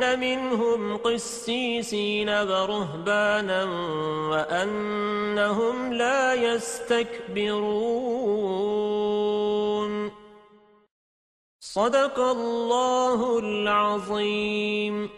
مِنْهُمْ قِسِّيسِينَ وَرُهْبَانًا وَأَنَّهُمْ لَا يَسْتَكْبِرُونَ. صَدَقَ اللَّهُ الْعَظِيمُ.